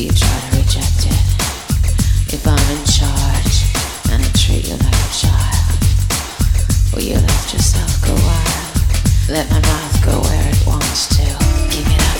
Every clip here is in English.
future I've rejected. If I'm in charge and I treat you like a child, will you let yourself go wild? Let my mouth go where it wants to. Give it up.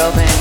romance.